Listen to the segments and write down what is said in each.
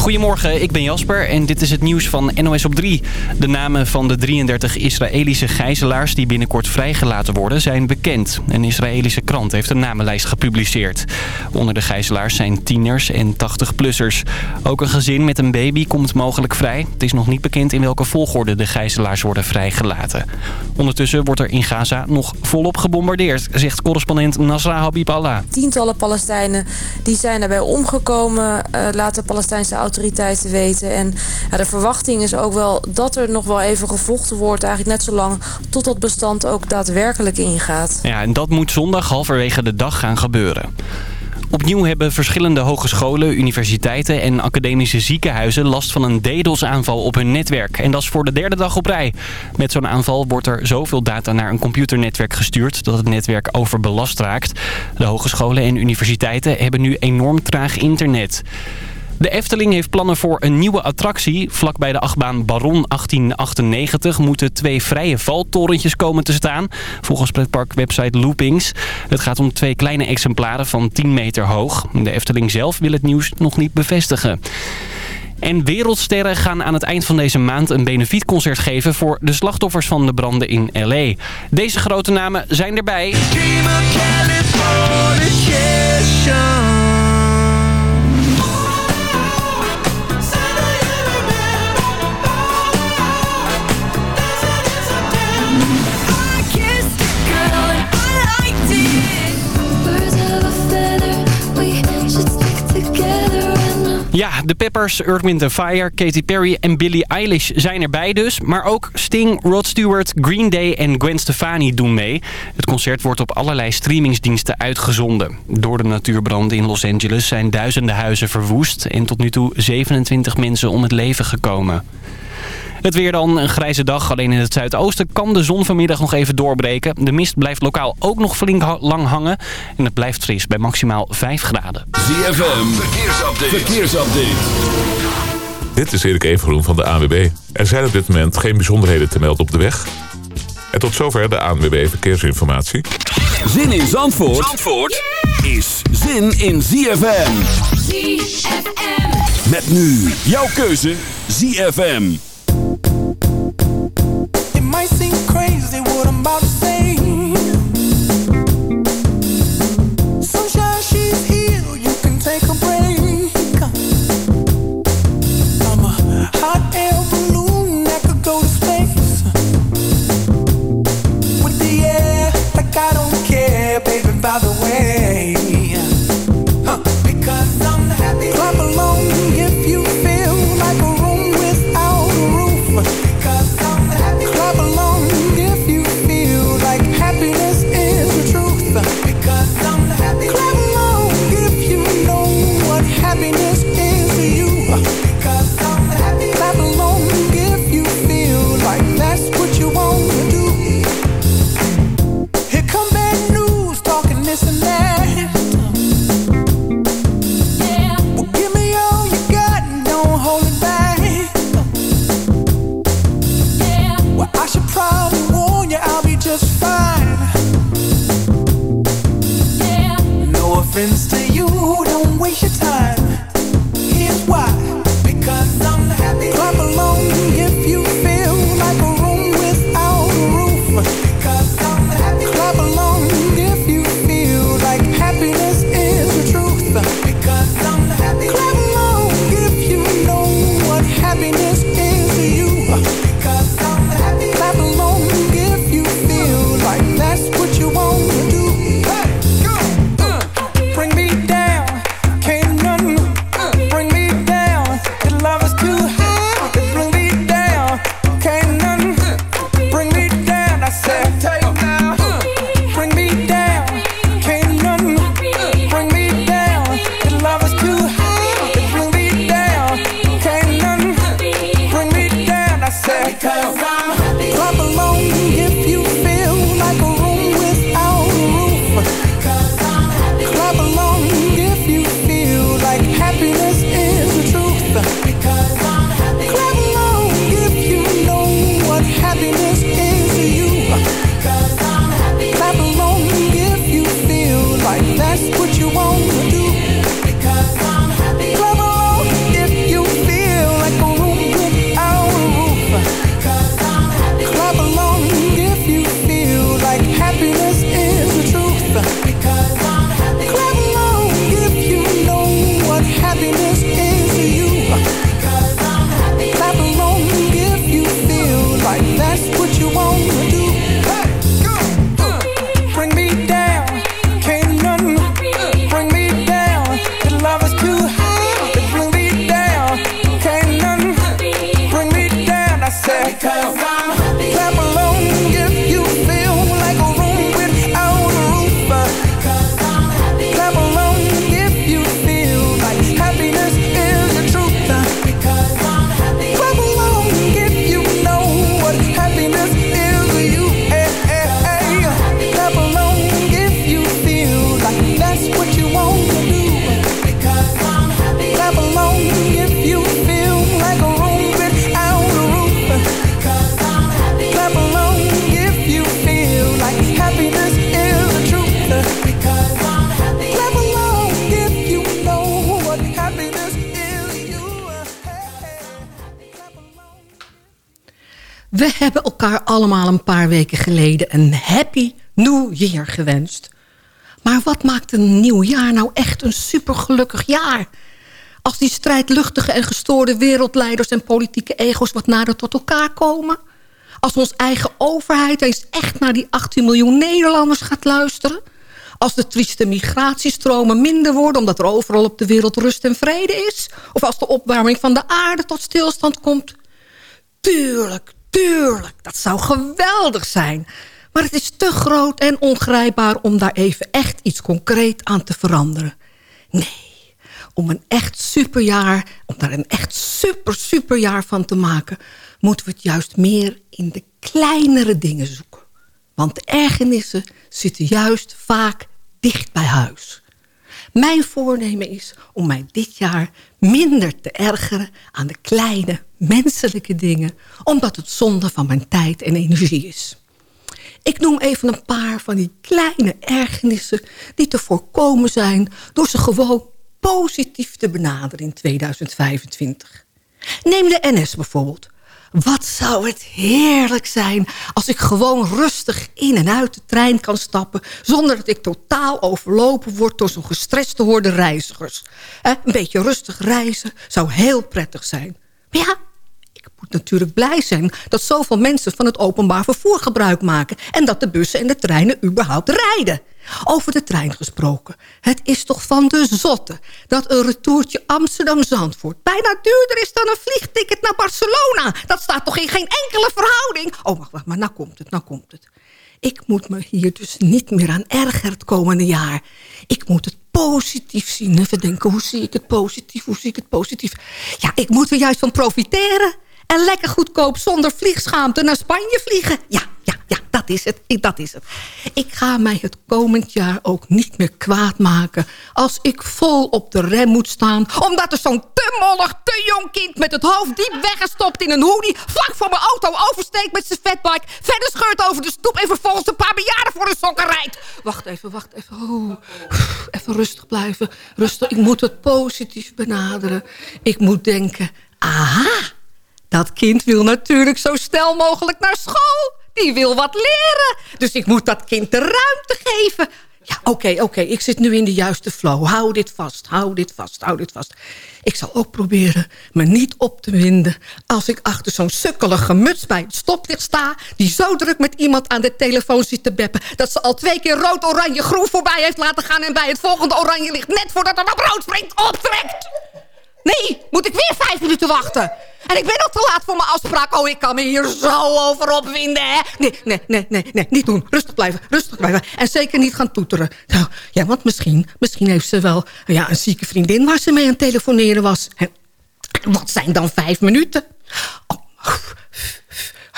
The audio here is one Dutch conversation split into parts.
Goedemorgen, ik ben Jasper en dit is het nieuws van NOS op 3. De namen van de 33 Israëlische gijzelaars die binnenkort vrijgelaten worden zijn bekend. Een Israëlische krant heeft een namenlijst gepubliceerd. Onder de gijzelaars zijn tieners en 80-plussers. Ook een gezin met een baby komt mogelijk vrij. Het is nog niet bekend in welke volgorde de gijzelaars worden vrijgelaten. Ondertussen wordt er in Gaza nog volop gebombardeerd, zegt correspondent Nasra Habiballah. Tientallen Palestijnen die zijn daarbij omgekomen, uh, laten Palestijnse autoriteiten weten. En ja, de verwachting is ook wel dat er nog wel even gevochten wordt. Eigenlijk net zo lang tot dat bestand ook daadwerkelijk ingaat. Ja, en dat moet zondag halverwege de dag gaan gebeuren. Opnieuw hebben verschillende hogescholen, universiteiten en academische ziekenhuizen last van een DDoS-aanval op hun netwerk. En dat is voor de derde dag op rij. Met zo'n aanval wordt er zoveel data naar een computernetwerk gestuurd dat het netwerk overbelast raakt. De hogescholen en universiteiten hebben nu enorm traag internet. De Efteling heeft plannen voor een nieuwe attractie. Vlakbij de achtbaan Baron 1898 moeten twee vrije valtorentjes komen te staan. Volgens pretparkwebsite Loopings. Het gaat om twee kleine exemplaren van 10 meter hoog. De Efteling zelf wil het nieuws nog niet bevestigen. En wereldsterren gaan aan het eind van deze maand een benefietconcert geven voor de slachtoffers van de branden in L.A. Deze grote namen zijn erbij. Ja, de Peppers, Earth, Fire, Katy Perry en Billie Eilish zijn erbij dus. Maar ook Sting, Rod Stewart, Green Day en Gwen Stefani doen mee. Het concert wordt op allerlei streamingsdiensten uitgezonden. Door de natuurbranden in Los Angeles zijn duizenden huizen verwoest... en tot nu toe 27 mensen om het leven gekomen. Het weer dan, een grijze dag. Alleen in het zuidoosten kan de zon vanmiddag nog even doorbreken. De mist blijft lokaal ook nog flink lang hangen. En het blijft fris bij maximaal 5 graden. ZFM, verkeersupdate. verkeersupdate. Dit is Erik Evengroen van de ANWB. Er zijn op dit moment geen bijzonderheden te melden op de weg. En tot zover de ANWB Verkeersinformatie. Zin in Zandvoort, Zandvoort is zin in ZFM. ZFM. Met nu jouw keuze ZFM. Might seem crazy what I'm about to say. Allemaal een paar weken geleden een happy new year gewenst. Maar wat maakt een nieuw jaar nou echt een supergelukkig jaar? Als die strijdluchtige en gestoorde wereldleiders en politieke ego's wat nader tot elkaar komen? Als onze eigen overheid eens echt naar die 18 miljoen Nederlanders gaat luisteren? Als de trieste migratiestromen minder worden... omdat er overal op de wereld rust en vrede is? Of als de opwarming van de aarde tot stilstand komt? Tuurlijk, tuurlijk, dat zou geweldig zijn. Maar het is te groot en ongrijpbaar om daar even echt iets concreet aan te veranderen. Nee, om een echt superjaar, om daar een echt super superjaar van te maken... moeten we het juist meer in de kleinere dingen zoeken. Want de ergernissen zitten juist vaak dicht bij huis. Mijn voornemen is om mij dit jaar minder te ergeren aan de kleine menselijke dingen... omdat het zonde van mijn tijd en energie is. Ik noem even een paar van die kleine ergernissen die te voorkomen zijn... door ze gewoon positief te benaderen in 2025. Neem de NS bijvoorbeeld. Wat zou het heerlijk zijn als ik gewoon rustig in en uit de trein kan stappen... zonder dat ik totaal overlopen word door zo'n gestreste horde reizigers. Een beetje rustig reizen zou heel prettig zijn. Maar ja, ik moet natuurlijk blij zijn dat zoveel mensen van het openbaar vervoer gebruik maken... en dat de bussen en de treinen überhaupt rijden. Over de trein gesproken. Het is toch van de zotte dat een retourtje Amsterdam-Zandvoort... bijna duurder is dan een vliegticket naar Barcelona. Dat staat toch in geen enkele verhouding? Oh, wacht, wacht, maar nou komt het, nou komt het. Ik moet me hier dus niet meer aan erger het komende jaar. Ik moet het positief zien. Even denken, hoe zie ik het positief? Hoe zie ik het positief? Ja, ik moet er juist van profiteren. En lekker goedkoop zonder vliegschaamte naar Spanje vliegen. Ja, ja, ja, dat is het. Dat is het. Ik ga mij het komend jaar ook niet meer kwaad maken... als ik vol op de rem moet staan... omdat er zo'n te mollig, te jong kind... met het hoofd diep weggestopt in een hoodie... vlak voor mijn auto oversteekt met zijn fatbike... verder scheurt over de stoep... en vervolgens een paar bejaarden voor de sokken rijdt. Wacht even, wacht even. Oh, even rustig blijven. Rustig. Ik moet het positief benaderen. Ik moet denken... aha, dat kind wil natuurlijk zo snel mogelijk naar school. Die wil wat leren. Dus ik moet dat kind de ruimte geven. Ja, oké, oké. Ik zit nu in de juiste flow. Hou dit vast, hou dit vast, hou dit vast. Ik zal ook proberen me niet op te winden... als ik achter zo'n sukkelige muts bij het stoplicht sta... die zo druk met iemand aan de telefoon zit te beppen... dat ze al twee keer rood, oranje, groen voorbij heeft laten gaan... en bij het volgende oranje licht net voordat er wat rood springt optrekt. Nee, moet ik weer vijf minuten wachten? En ik ben al te laat voor mijn afspraak. Oh, ik kan me hier zo over opwinden, hè? Nee, nee, nee, nee, nee, niet doen. Rustig blijven, rustig blijven. En zeker niet gaan toeteren. Nou, ja, want misschien, misschien heeft ze wel ja, een zieke vriendin... waar ze mee aan het telefoneren was. Wat zijn dan vijf minuten? Oh,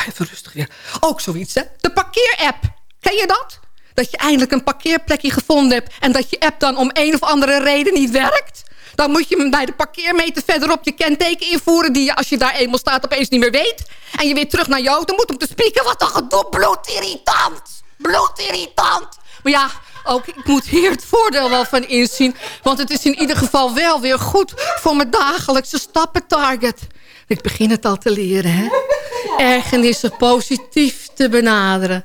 even rustig weer. Ook zoiets, hè? De parkeerapp. Ken je dat? Dat je eindelijk een parkeerplekje gevonden hebt... en dat je app dan om een of andere reden niet werkt? Dan moet je hem bij de parkeermeter verderop je kenteken invoeren... die je als je daar eenmaal staat opeens niet meer weet. En je weer terug naar je auto moet om te spieken. Wat een gedoe, bloedirritant. Bloedirritant. Maar ja, ook ik moet hier het voordeel wel van inzien. Want het is in ieder geval wel weer goed voor mijn dagelijkse stappentarget. Ik begin het al te leren, hè. Ergernissen positief te benaderen.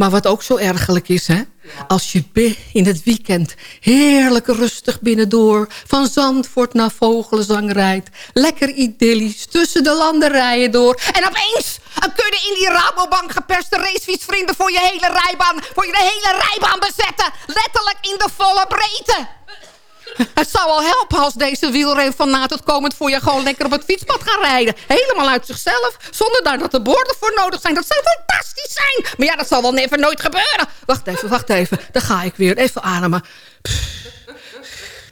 Maar wat ook zo ergerlijk is, hè? Als je in het weekend heerlijk rustig binnendoor... van Zandvoort naar Vogelenzang rijdt. Lekker idyllisch tussen de landerijen door. En opeens een kudde in die Rabobank geperste racefietsvrienden... voor je hele rijbaan, voor je hele rijbaan bezetten. Letterlijk in de volle breedte. Het zou wel helpen als deze wielren van na tot komend voorjaar gewoon lekker op het fietspad gaan rijden. Helemaal uit zichzelf, zonder daar dat de borden voor nodig zijn. Dat zou fantastisch zijn. Maar ja, dat zal wel never nooit gebeuren. Wacht even, wacht even. Daar ga ik weer. Even ademen.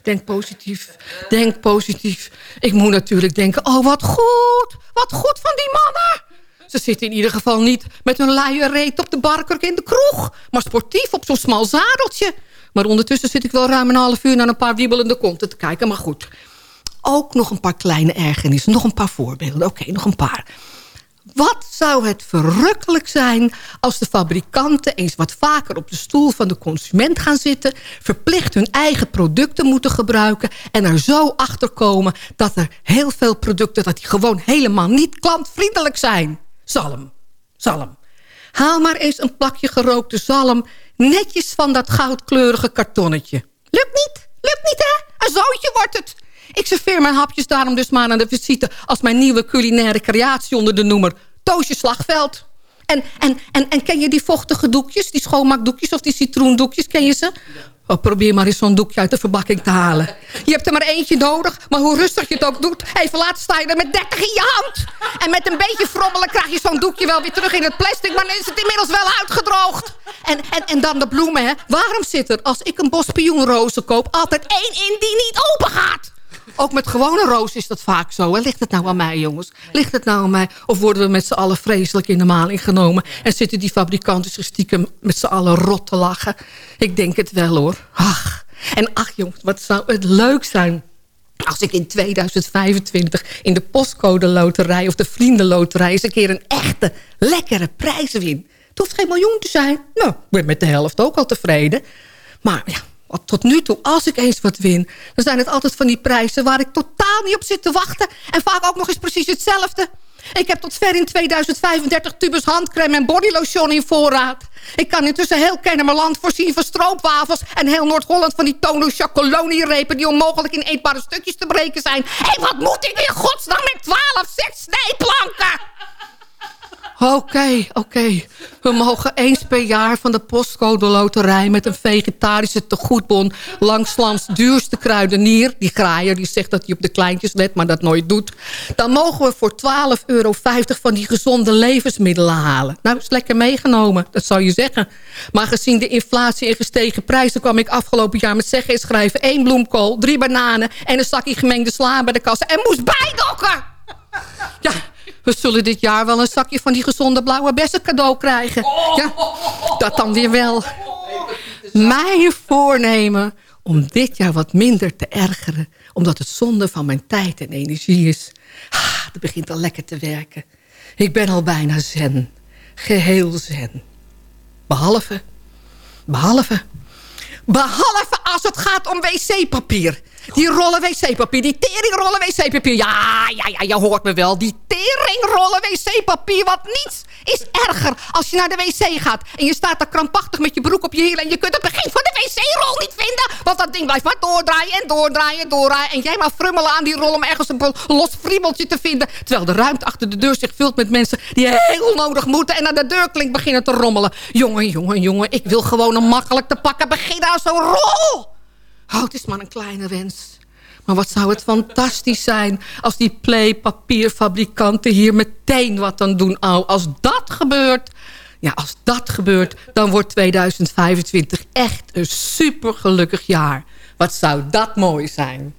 Denk positief. Denk positief. Ik moet natuurlijk denken, oh wat goed. Wat goed van die mannen. Ze zitten in ieder geval niet met hun luie reet op de barker in de kroeg. Maar sportief op zo'n smal zadeltje. Maar ondertussen zit ik wel ruim een half uur naar een paar wiebelende konten te kijken. Maar goed, ook nog een paar kleine ergernissen. Nog een paar voorbeelden. Oké, nog een paar. Wat zou het verrukkelijk zijn als de fabrikanten eens wat vaker op de stoel van de consument gaan zitten... verplicht hun eigen producten moeten gebruiken... en er zo achter komen dat er heel veel producten... dat die gewoon helemaal niet klantvriendelijk zijn. Zalm. zalm. Haal maar eens een plakje gerookte zalm... netjes van dat goudkleurige kartonnetje. Lukt niet, lukt niet hè? Een zootje wordt het. Ik serveer mijn hapjes daarom dus maar aan de visite... als mijn nieuwe culinaire creatie onder de noemer Toosje Slagveld. En, en, en, en ken je die vochtige doekjes, die schoonmaakdoekjes of die citroendoekjes, ken je ze? Probeer maar eens zo'n doekje uit de verbakking te halen. Je hebt er maar eentje nodig, maar hoe rustig je het ook doet... even later sta je er met 30 in je hand. En met een beetje frommelen krijg je zo'n doekje wel weer terug in het plastic... maar dan is het inmiddels wel uitgedroogd. En, en, en dan de bloemen, hè. Waarom zit er, als ik een bos pioenrozen koop... altijd één in die niet open gaat? Ook met gewone roos is dat vaak zo. Hè? Ligt het nou aan mij, jongens? Ligt het nou aan mij? Of worden we met z'n allen vreselijk in de maling genomen... en zitten die fabrikanten zich stiekem met z'n allen rot te lachen? Ik denk het wel, hoor. Ach. En ach, jongens, wat zou het leuk zijn... als ik in 2025 in de postcode loterij... of de vriendenloterij eens een keer een echte, lekkere prijs win. Het hoeft geen miljoen te zijn. Nou, ik ben met de helft ook al tevreden. Maar ja, tot nu toe, als ik eens wat win... dan zijn het altijd van die prijzen waar ik totaal niet op zit te wachten. En vaak ook nog eens precies hetzelfde. Ik heb tot ver in 2035 tubus handcrème en bodylotion in voorraad. Ik kan intussen heel Kennemerland voorzien van stroopwafels... en heel Noord-Holland van die tono chocoloni-repen... die onmogelijk in eetbare stukjes te breken zijn. Hé, wat moet ik in godsnaam met 12 sets snijplanken? Oké, oké. We mogen eens per jaar van de postcode loterij... met een vegetarische tegoedbon langs lands duurste kruidenier... die graaier die zegt dat hij op de kleintjes let, maar dat nooit doet... dan mogen we voor 12,50 euro van die gezonde levensmiddelen halen. Nou, is lekker meegenomen, dat zou je zeggen. Maar gezien de inflatie en gestegen prijzen... kwam ik afgelopen jaar met zeggen en schrijven... één bloemkool, drie bananen en een zakje gemengde sla bij de kassa... en moest bijdokken! Ja, we zullen dit jaar wel een zakje van die gezonde blauwe bessen cadeau krijgen. Ja, dat dan weer wel. Mijn voornemen om dit jaar wat minder te ergeren... omdat het zonde van mijn tijd en energie is. Ah, begint al lekker te werken. Ik ben al bijna zen. Geheel zen. Behalve... Behalve... Behalve als het gaat om wc-papier. Die rollen wc-papier, die teringrollen wc-papier. Ja, ja, ja, je hoort me wel. Die teringrollen wc-papier, wat niets is erger als je naar de wc gaat. En je staat daar krampachtig met je broek op je hielen... en je kunt het begin van de wc-rol niet vinden. Want dat ding blijft maar doordraaien en doordraaien en doordraaien. En jij maar frummelen aan die rol om ergens een los friemeltje te vinden. Terwijl de ruimte achter de deur zich vult met mensen... die heel nodig moeten en naar de deurklink beginnen te rommelen. Jongen, jongen, jongen, ik wil gewoon een makkelijk te pakken beginnen aan zo'n rol. Oh, het is maar een kleine wens. Maar wat zou het fantastisch zijn als die playpapierfabrikanten hier meteen wat aan doen. Oh, als dat gebeurt, ja, als dat gebeurt, dan wordt 2025 echt een super gelukkig jaar. Wat zou dat mooi zijn.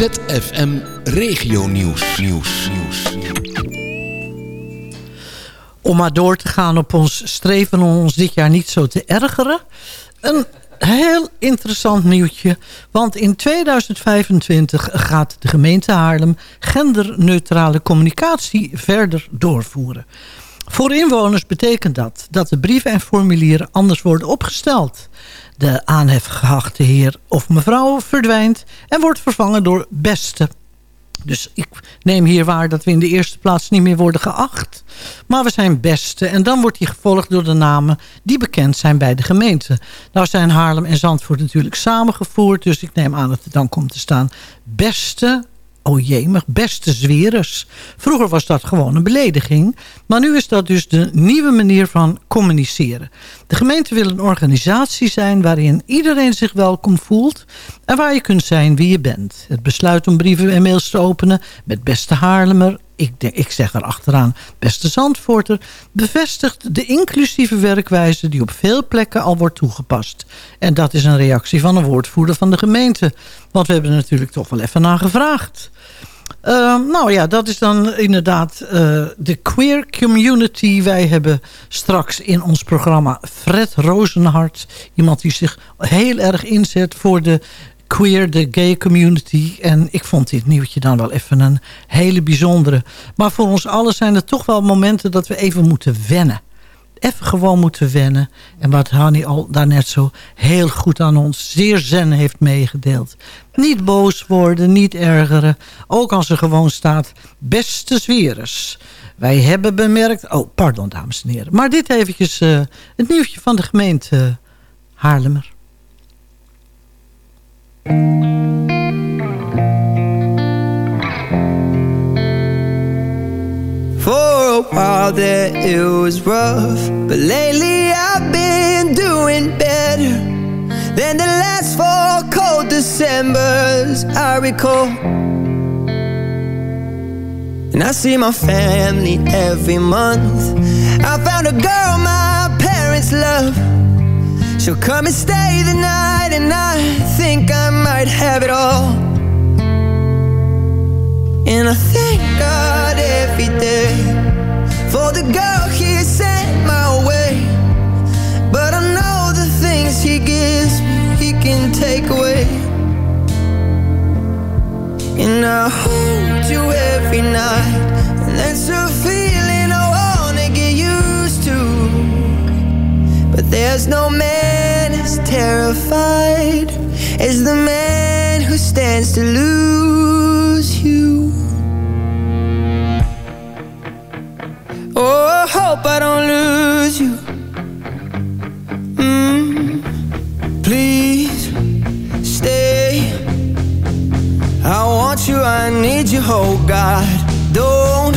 ZFM Regio Nieuws. Nieuws. Nieuws. Om maar door te gaan op ons streven om ons dit jaar niet zo te ergeren. Een heel interessant nieuwtje. Want in 2025 gaat de gemeente Haarlem genderneutrale communicatie verder doorvoeren. Voor inwoners betekent dat dat de brieven en formulieren anders worden opgesteld. De aanhefgeachte heer of mevrouw verdwijnt en wordt vervangen door beste. Dus ik neem hier waar dat we in de eerste plaats niet meer worden geacht. Maar we zijn beste en dan wordt die gevolgd door de namen die bekend zijn bij de gemeente. Nou zijn Haarlem en Zandvoort natuurlijk samengevoerd. Dus ik neem aan dat er dan komt te staan beste Oh jemig, beste zwerers. Vroeger was dat gewoon een belediging. Maar nu is dat dus de nieuwe manier van communiceren. De gemeente wil een organisatie zijn waarin iedereen zich welkom voelt... en waar je kunt zijn wie je bent. Het besluit om brieven en mails te openen met beste Haarlemmer... Ik, ik zeg er achteraan beste Zandvoorter... bevestigt de inclusieve werkwijze die op veel plekken al wordt toegepast. En dat is een reactie van een woordvoerder van de gemeente. Want we hebben er natuurlijk toch wel even naar gevraagd. Uh, nou ja, dat is dan inderdaad uh, de queer community. Wij hebben straks in ons programma Fred Rozenhart. Iemand die zich heel erg inzet voor de queer, de gay community. En ik vond dit nieuwtje dan wel even een hele bijzondere. Maar voor ons allen zijn er toch wel momenten dat we even moeten wennen. Even gewoon moeten wennen. En wat Hanny al daarnet zo heel goed aan ons zeer zen heeft meegedeeld. Niet boos worden, niet ergeren. Ook als er gewoon staat, beste zwieres. Wij hebben bemerkt... Oh, pardon dames en heren. Maar dit eventjes uh, het nieuwtje van de gemeente uh, Haarlemmer. See my family every month. I found a girl my parents love She'll come and stay the night And I think I might have it all. And I thank God every day For the girl he sent my way. But I know the things he gives me He can take away. And I hold you every night And that's a feeling there's no man as terrified As the man who stands to lose you. Oh, I hope I don't lose you. Mm, Please stay. I want you, I need you, oh God. Don't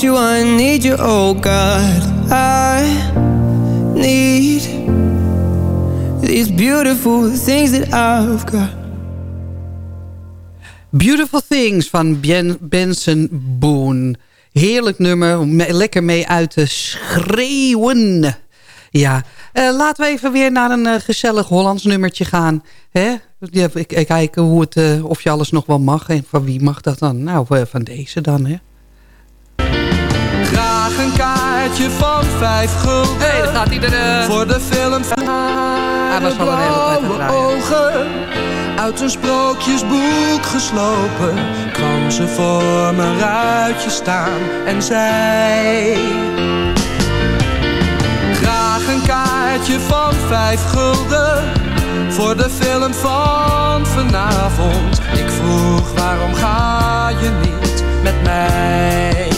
You, I need you, oh God I need these beautiful things that I've got Beautiful Things van Ben Benson Boone. Heerlijk nummer, me- lekker mee uit te schreeuwen. Ja, Eh, laten we even weer naar een eh, gezellig Hollands nummertje gaan. Hè? Ja, kijken hoe het, eh, of je alles nog wel mag. En van wie mag dat dan? Nou, van deze dan, hè? Graag een kaartje van vijf gulden. Hé, daar gaat iedereen. Voor de film van Hij was al een hele tijd ogen. Uit een sprookjesboek geslopen. Kwam ze voor mijn ruitje staan en zei... Graag een kaartje van vijf gulden. Voor de film van vanavond. Ik vroeg waarom ga je niet met mij?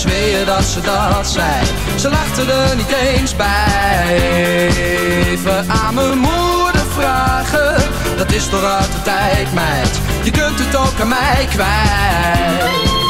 zweer dat ze dat zei. Ze lachte er niet eens bij. Even aan mijn moeder vragen. Dat is toch uit de tijd, meid. Je kunt het ook aan mij kwijt.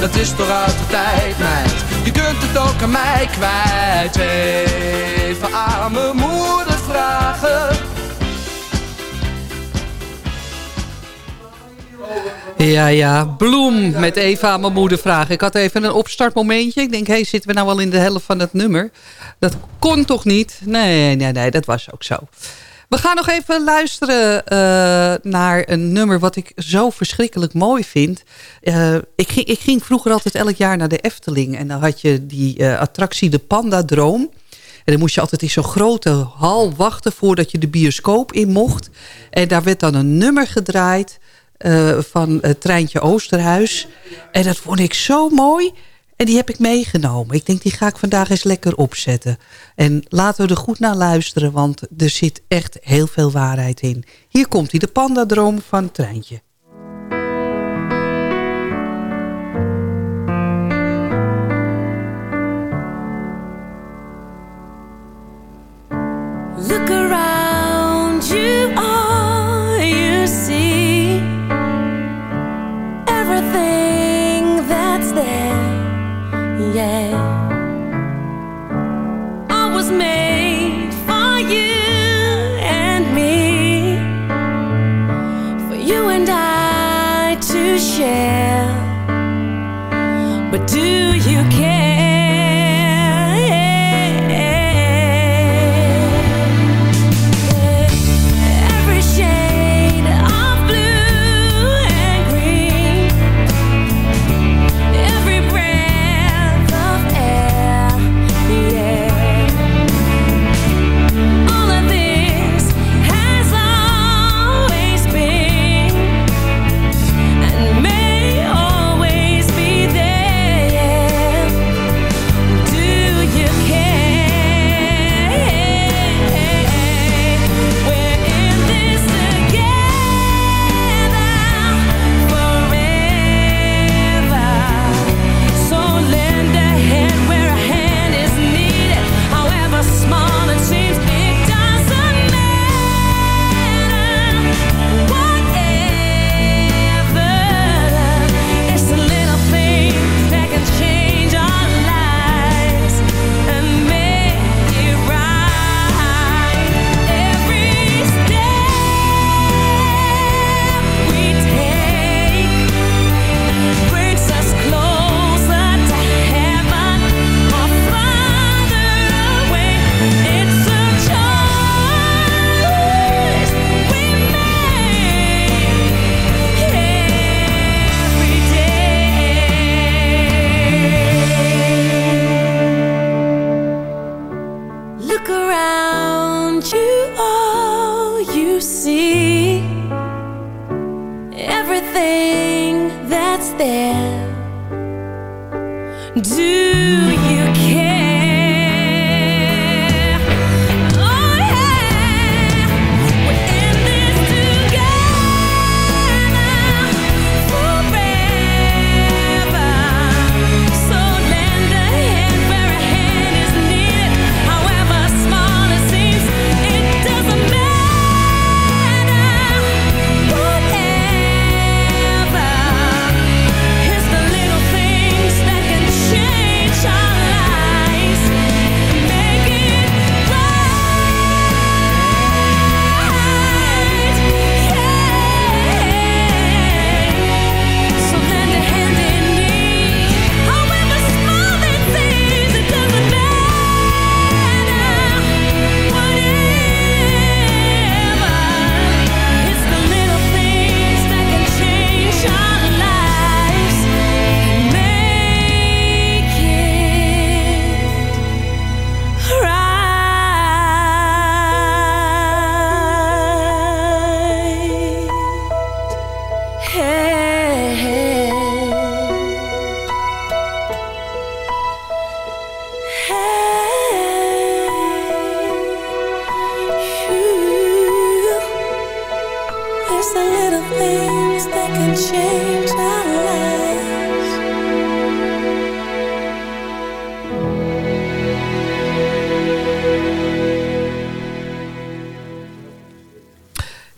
dat is toch uit de tijd, meid. Je kunt het ook aan mij kwijt. Even aan mijn moeder vragen. Ja, ja, Bloem met Eva aan mijn moeder vragen. Ik had even een opstartmomentje. Ik denk, hé, hey, zitten we nou wel in de helft van het nummer? Dat kon toch niet? Nee, nee, nee, dat was ook zo. We gaan nog even luisteren uh, naar een nummer wat ik zo verschrikkelijk mooi vind. Uh, ik, ging, ik ging vroeger altijd elk jaar naar de Efteling. En dan had je die uh, attractie de Panda Droom. En dan moest je altijd in zo'n grote hal wachten voordat je de bioscoop in mocht. En daar werd dan een nummer gedraaid van het treintje Oosterhuis. En dat vond ik zo mooi. En die heb ik meegenomen. Ik denk, die ga ik vandaag eens lekker opzetten. En laten we er goed naar luisteren, want er zit echt heel veel waarheid in. Hier komt hij, de pandadroom van het treintje. Look around you, all you see Everything that's there yeah. I was made Look around you, all you see. Everything that's there. Do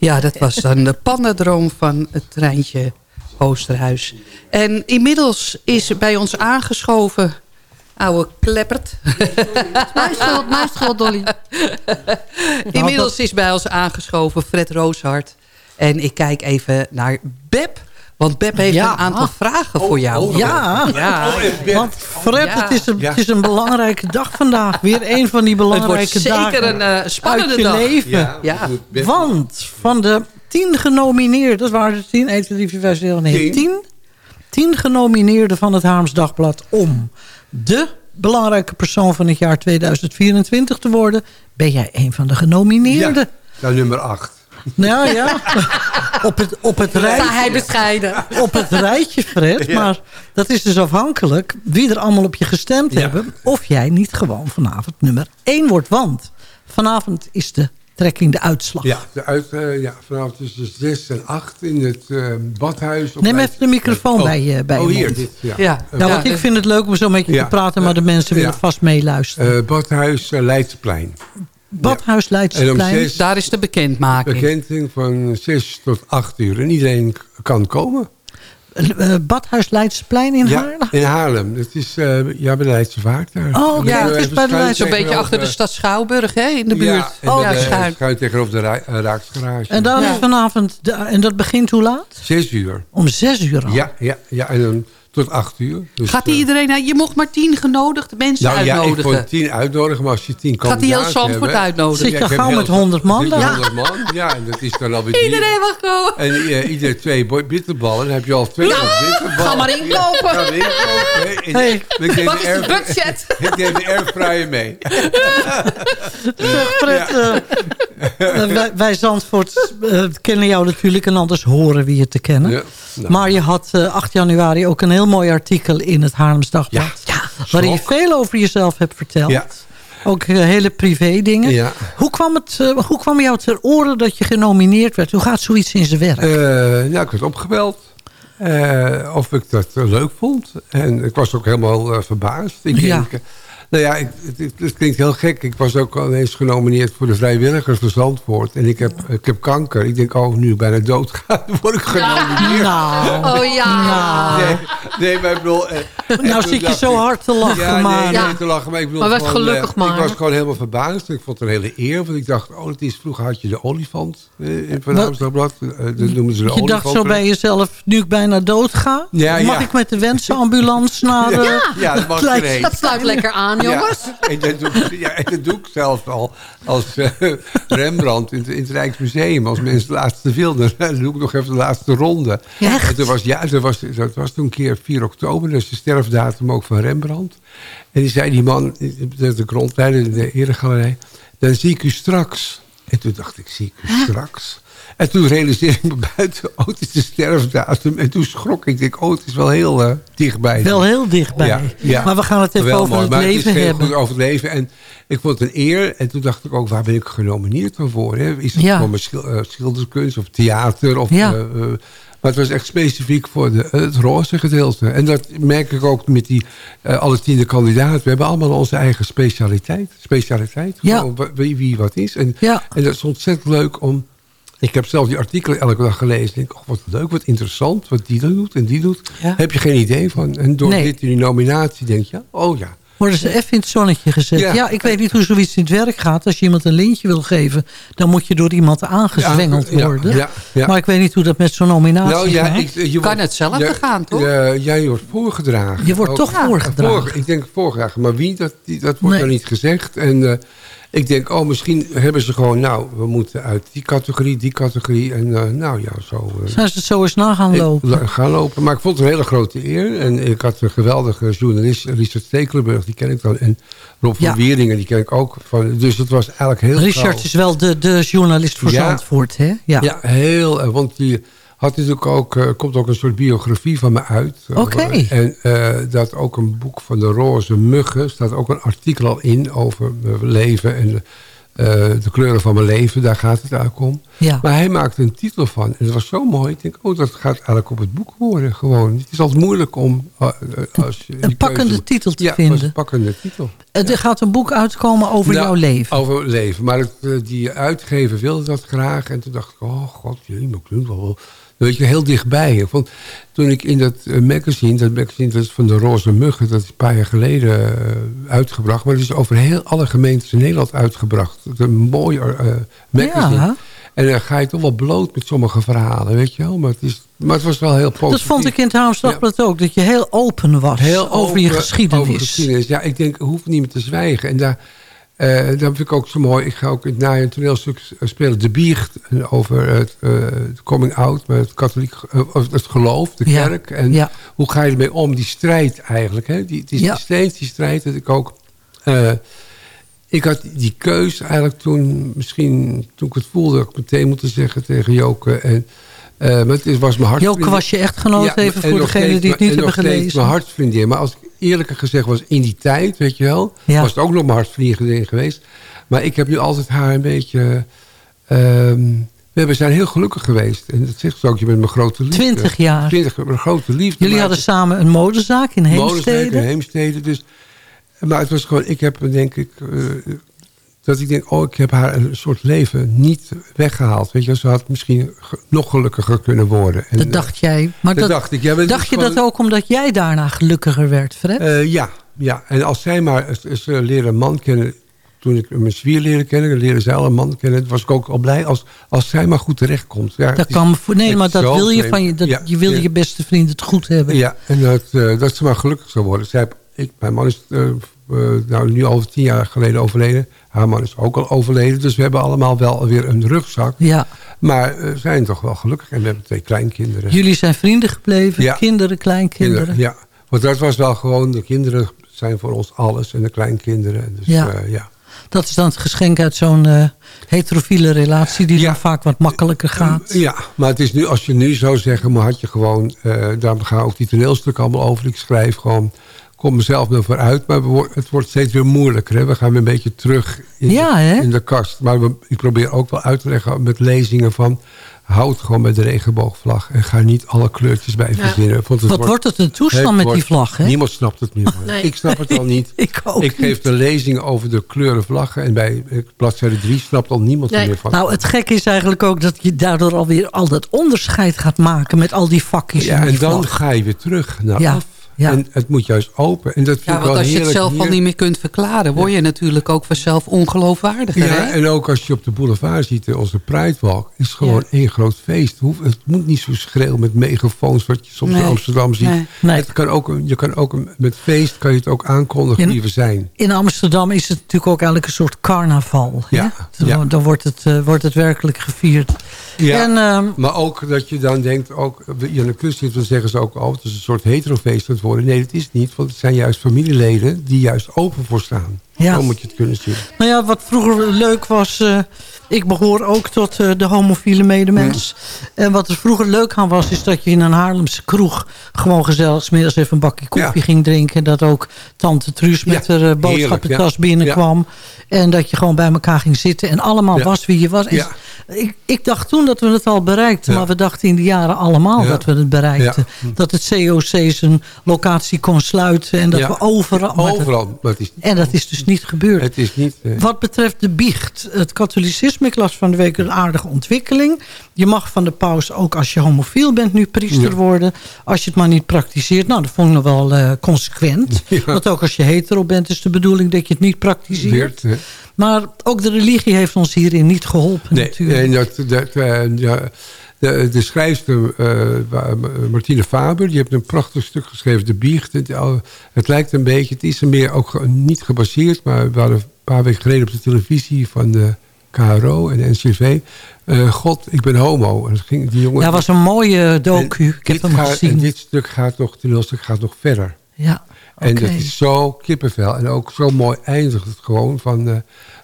Ja, dat was dan de pandadroom van het treintje Oosterhuis. En inmiddels is bij ons aangeschoven... oude kleppert. Mijn schuld, mijn schuld, Dolly. Inmiddels is bij ons aangeschoven Fred Rooshart. En ik kijk even naar Beb. Want Beb heeft Ja. een aantal vragen voor jou. Oh, ja. ja. Want Fred, Ja. het, is een, het is een belangrijke dag vandaag. Weer een van die Het wordt belangrijke zeker dagen een eh, spannende uit je dag. leven. Ja. Ja. Want van de tien genomineerden, dat waren er tien, 1, 2, 3, 4, 5, 6, 7, 8, 9, 10. Tien genomineerden van het Haarms Dagblad om de belangrijke persoon van het jaar 2024 te worden. Ben jij een van de genomineerden? Nou, nummer 8. Nou ja, op het, op het rijtje. Hij bescheiden. Op het rijtje, Fred. Ja. Maar dat is dus afhankelijk wie er allemaal op je gestemd Ja. hebben. Of jij niet gewoon vanavond nummer 1 wordt. Want vanavond is de trekking de uitslag. Ja, de uit, eh, ja, vanaf tussen 6 en 8 in het eh, badhuis. op Neem even de microfoon Oh, bij je, bij oh, je hier. mond. Dit, ja. Ja. Eh, Nou, want ik vind het leuk om zo met je Ja. te praten, maar de mensen willen Ja. vast meeluisteren. eh, badhuis uh, Leidseplein. Badhuis En om Leidseplein. 6 Daar is de bekendmaking. bekenting van 6 tot 8 uur. En iedereen kan komen. Eh, Badhuis Leidseplein in ja, Haarlem. in Haarlem. Het is eh, ja, bij de Leidse Vaart daar. Oh, Ja, het is bij de schuin Leids- Zo'n beetje achter de stad Schouwburg, hè, in de buurt. Ja, en oh, ja, schuin. schuin tegenover de Ra- eh, Raaksgarage. En dan Ja. is vanavond, de- en dat begint hoe laat? 6 uur. Om zes uur al. Ja, ja, ja, en dan tot 8 uur. Dus, Gaat die eh, iedereen... Nou, je mocht maar tien genodigde mensen Nou ja, ik uitnodigen. vond 10 uitnodigen, maar als je 10 Gaat die heel Zandvoort uitnodigen? Zit je ik heb gauw met 100 man dan? Ja. 100 man, ja, en dat is dan alweer. Iedereen mag komen. En uh, ieder twee bitterballen, dan heb je al twee bitterballen. ga maar inkopen. Ja, ga maar inkopen. Hey, ik Wat de is de air- budget? Ik neem de airfryer mee. Zeg, Fred, eh, wij, wij Zandvoort kennen jou natuurlijk en anders horen we je te kennen. Ja, nou. Maar je had eh, 8 januari ook een heel mooi artikel in het Haarlems Dagblad. Ja, waarin je veel over jezelf hebt verteld. Ja. Ook eh, hele privé dingen. Ja. Hoe, kwam het, eh, hoe kwam jou ter oren dat je genomineerd werd? Hoe gaat zoiets in zijn werk? Eh, nou, ik werd opgebeld. of ik dat leuk vond. En ik was ook helemaal verbaasd. Ik Ja. denk, nou ja, ik, het, het- het klinkt heel gek. Ik was ook al eens genomineerd voor de vrijwilligers Zandvoort. En ik heb, ik heb kanker. Ik denk, oh, nu ik bijna dood ga, word ik genomineerd. nou, Oh ja. Nee, nee, maar ik bedoel... eh, nou zit je zo hard te lachen. Ja, maar, nee, Ja. nee, te lachen. Maar ik bedoel Maar gewoon, gelukkig eh, maar. Ik was gewoon helemaal verbaasd. Ik vond het een hele eer. Want ik dacht, oh, het is, vroeger had je de olifant eh, in Van Wat? Amsterdamblad. Eh, dat noemen ze de je olifant. dacht zo bij jezelf, nu ik bijna dood ga... Ja, mag ik met de wensenambulance naar... eh, Ja, dat mag het. Dat sluit lekker aan, jongens. Ja, en dat doe, ik- ja, en dat doe ik zelfs al als eh, Rembrandt in, het- in het Rijksmuseum. Als mensen de laatste wilden, dan doe ik nog even de laatste ronde. Echt? En toen was, ja, dat was, dat was toen een keer 4 oktober. Dat is de sterfdatum ook van Rembrandt. En die zei die man, de, de grondleider in de eregalerij... dan zie ik u straks. En toen dacht ik, zie ik u straks? En toen realiseerde ik me buiten, oh, het is de sterfdatum. En toen schrok ik. Ik denk, oh, het is wel heel eh, dichtbij. Wel heel dichtbij. Ja, ja. Maar we gaan het even Wel over mooi, het leven het is heel hebben. goed over het leven. En ik vond het een eer. En toen dacht ik ook, waar ben ik genomineerd dan voor? Hè? Is het Ja. voor mijn schil- eh, schilderkunst of theater? Of, Ja. eh, maar het was echt specifiek voor de, het roze gedeelte. En dat merk ik ook met die eh, alle tiende kandidaten. We hebben allemaal onze eigen specialiteit. Specialiteit. Ja. Wie, wie wat is. En, Ja. en dat is ontzettend leuk om... Ik heb zelf die artikelen elke dag gelezen. Ik denk, oh, wat leuk, wat interessant. Wat die dan doet en die doet. Ja. Heb je geen idee van. En door Nee. dit in die nominatie denk je, oh ja. Worden ze even in het zonnetje gezet. Ja. Ja. ik weet niet hoe zoiets in het werk gaat. Als je iemand een lintje wil geven... dan moet je door iemand aangezwengeld Ja, worden. ja, ja. Maar ik weet niet hoe dat met zo'n nominatie Nou ja, gaat. ik, je Kan wordt- hetzelfde ja, gaan, toch? jij wordt voorgedragen. Je wordt toch Ja, voorgedragen. voor- ik denk voorgedragen. Maar wie, dat, die, dat wordt Nee. er niet gezegd. En eh, ik denk, oh, misschien hebben ze gewoon... nou, we moeten uit die categorie, die categorie. En eh, nou ja, zo... eh, Zijn ze zo eens na gaan lopen? gaan lopen. Maar ik vond het een hele grote eer. En ik had een geweldige journalist, Richard Stekelenburg, die ken ik dan. En Rob Ja. van Wieringen, die ken ik ook. Van, dus het was eigenlijk heel Richard is wel de, de journalist voor Ja. Zandvoort, hè? Ja. Ja, heel. eh, Want die had natuurlijk ook, eh, komt ook een soort biografie van me uit. Eh, Oké. En eh, dat ook een boek van de roze muggen. staat ook een artikel al in over mijn leven en de, eh, de kleuren van mijn leven. Daar gaat het eigenlijk om. Ja. Maar hij maakte een titel van. En dat was zo mooi. Ik denk, oh, dat gaat eigenlijk op het boek worden. Gewoon. Het is altijd moeilijk om... eh, eh, als je Een pakkende keuze- titel te ja, vinden. een pakkende titel. Er gaat een boek uitkomen over Nou, jouw leven. Over leven. Maar het, eh, die uitgever wilde dat graag. En toen dacht ik, oh god, klinkt wel wel... Weet je, heel dichtbij. Vond, toen ik in dat eh, magazine, dat magazine dat is van de Roze Muggen... dat is een paar jaar geleden eh, uitgebracht. Maar het is over heel alle gemeentes in Nederland uitgebracht. Is een mooi eh, magazine. Ja. En dan ga je toch wel bloot met sommige verhalen, weet je wel. Maar het, is, maar het was wel heel positief. Dat vond ik in het Haams Dagblad ook. Dat je heel open was Heel over je geschiedenis. Over geschiedenis. Ja, ik denk, hoef niet meer te zwijgen. En daar, eh daar vind ik ook zo mooi. Ik ga ook in het najaar een toneelstuk spelen. De Biecht. en Over het eh, het coming out. Met het katholiek eh, of het geloof. De Ja, kerk. En ja. hoe ga je ermee om? Die strijd eigenlijk. Hè? Die, Ja. steeds die strijd dat ik ook... eh, ik had die keus eigenlijk toen, misschien toen ik het voelde, had ik meteen moeten zeggen tegen Joke. En, eh, maar het was mijn hart. Joke was je echtgenoot, even en voor degenen steeds- die het niet hebben gelezen. mijn hartsvriendin. Maar als ik eerlijker gezegd was in die tijd, weet je wel, Ja. was het ook nog mijn hartsvriendin geweest. Maar ik heb nu altijd haar een beetje. ehm, we hebben- zijn heel gelukkig geweest. En dat zegt ze ook, je bent mijn grote liefde. 20 jaar. 20 mijn grote liefde. Jullie Maar hadden het- samen een modezaak in Heemstede. in Heemstede. Dus, maar het was gewoon, ik heb denk ik, eh, dat ik denk, oh, ik heb haar een soort leven niet weggehaald. Weet je, ze had misschien nog gelukkiger kunnen worden. En, Dat dacht jij. Maar dat dat, dacht ik. Ja, maar dacht je gewoon- dat ook omdat jij daarna gelukkiger werd, Fred? eh, ja, ja, en als zij maar ze- leren een man kennen... Toen ik mijn zwier leren kennen, leren zij al een man kennen... was ik ook al blij als, als zij maar goed terechtkomt. Ja, dat kan me voor, nee, maar dat wil je van je. Dat, Ja, je wil ja. je beste vriend het goed hebben. Ja, en dat, eh, dat ze maar gelukkig zou worden. Zij, ik, mijn man is eh, eh, nou, nu al tien jaar geleden overleden. Haar man is ook al overleden. Dus we hebben allemaal wel weer een rugzak. Ja. Maar eh, zijn toch wel gelukkig. En we hebben twee kleinkinderen. Jullie zijn vrienden gebleven, Ja. kinderen, kleinkinderen. Ja, want dat was wel gewoon... De kinderen zijn voor ons alles. En de kleinkinderen. Dus, Ja. ja. ja. Dat is dan het geschenk uit zo'n eh, heterofiele relatie... die dan vaak wat makkelijker gaat. Ja, maar het is nu, als je nu zou zeggen, maar had je gewoon, eh daar gaan ook die toneelstukken allemaal over. Ik schrijf gewoon, kom mezelf naar vooruit. Maar het wordt steeds weer moeilijker. Hè? We gaan weer een beetje terug in, Ja, de, in de kast. Maar we, ik probeer ook wel uit te leggen met lezingen van... houd gewoon bij de regenboogvlag en ga niet alle kleurtjes bij verzinnen. Want Wat wordt het een toestand met die vlag, hè? Niemand snapt het meer. Nee. Ik snap het al niet. ik ook Ik geef niet. een lezing over de kleuren vlaggen. En bij eh, bladzijde 3 snapt al niemand er meer van. Nou, het gekke is eigenlijk ook dat je daardoor alweer al dat onderscheid gaat maken met al die vakjes. Ja, en, dan ga je weer terug naar Ja, af. Ja. En het moet juist open. En dat vind Ja, ik want wel als je het zelf al hier. niet meer kunt verklaren... word je natuurlijk ook vanzelf ongeloofwaardiger. Ja, hè? en ook als je op de boulevard ziet, eh, onze Pride is gewoon één groot feest. Het moet niet zo schreeuwen met megafoons, wat je soms Nee. in Amsterdam ziet. Nee. Nee. Het kan ook, je kan ook een- met feest kan je het ook aankondigen In- wie we zijn. In Amsterdam is het natuurlijk ook eigenlijk een soort carnaval. hè? Ja, Dan, ja. dan wordt, het, eh, wordt het werkelijk gevierd. Ja, En, ehm, maar ook dat je dan denkt, ook, je aan de kust zit, dan zeggen ze ook, oh, het is een soort heterofeest worden. Nee, dat is niet, want het zijn juist familieleden die juist open voor staan. Ja. Zo moet je het kunnen zien. Nou ja, wat vroeger leuk was... eh, ik behoor ook tot eh, de homofiele medemens. En wat er vroeger leuk aan was... is dat je in een Haarlemse kroeg... gewoon gezellig middags even een bakje koffie ging drinken. En dat ook tante Truus met Ja, haar eh, ja. binnenkwam. En dat je gewoon bij elkaar ging zitten. En allemaal was wie je was. En ik, ik dacht toen dat we het al bereikten. Maar we dachten in de jaren allemaal dat we het bereikten. Dat het COC zijn locatie kon sluiten. En dat we overal... dat- Overal. Het is, en dat is dus niet gebeurd. het is niet... eh, Wat betreft de biecht, het katholicisme, ik las van de week een aardige ontwikkeling. Je mag van de paus ook als je homofiel bent nu priester Ja. worden. Als je het maar niet praktiseert. Nou, dat vond ik nog wel eh, consequent. Ja. Want ook als je hetero bent is de bedoeling dat je het niet praktiseert. Maar ook de religie heeft ons hierin niet geholpen Nee, natuurlijk. en dat, dat, eh, ja, de, de schrijfster eh, Martine Faber... die heeft een prachtig stuk geschreven, De Biecht. Het, lijkt een beetje, het is er meer ook niet gebaseerd... maar we hadden een paar weken geleden op de televisie van de KRO en de NCV... eh, God, ik ben homo. En dat ging, die jongen, Ja, was een mooie docu. En Ik heb hem gaat- gezien. En dit stuk gaat nog, toneelstuk gaat nog verder. Ja, En dat is zo kippenvel. En ook zo mooi eindigt het gewoon. Van, eh,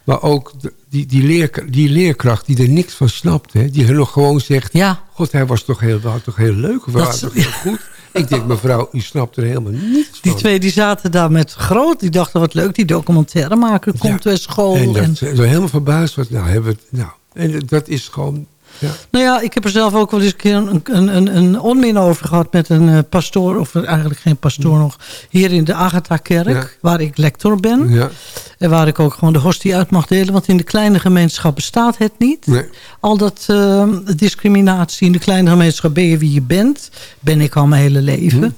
maar ook die, die, leer, die leerkracht die er niks van snapt. Hè, die nog gewoon zegt... Ja. God, hij was toch heel, was toch heel leuk? Of Dat was toch heel goed? Ik denk, mevrouw, u snapt er helemaal niets Die van. twee die zaten daar met groot. Die dachten, wat leuk, die documentairemaker komt bij school. En dat en- helemaal verbaasd was. Nou, hebben we het... Nou, en dat is gewoon... Ja. Nou ja, ik heb er zelf ook wel eens een keer een, een, een, onmin over gehad met een eh, pastoor, of eigenlijk geen pastoor nog, hier in de Agatha-kerk, Ja. waar ik lector ben. Ja. En waar ik ook gewoon de hostie uit mag delen, want in de kleine gemeenschap bestaat het niet. Nee. Al dat eh, discriminatie in de kleine gemeenschap, ben je wie je bent, ben ik al mijn hele leven. Hm.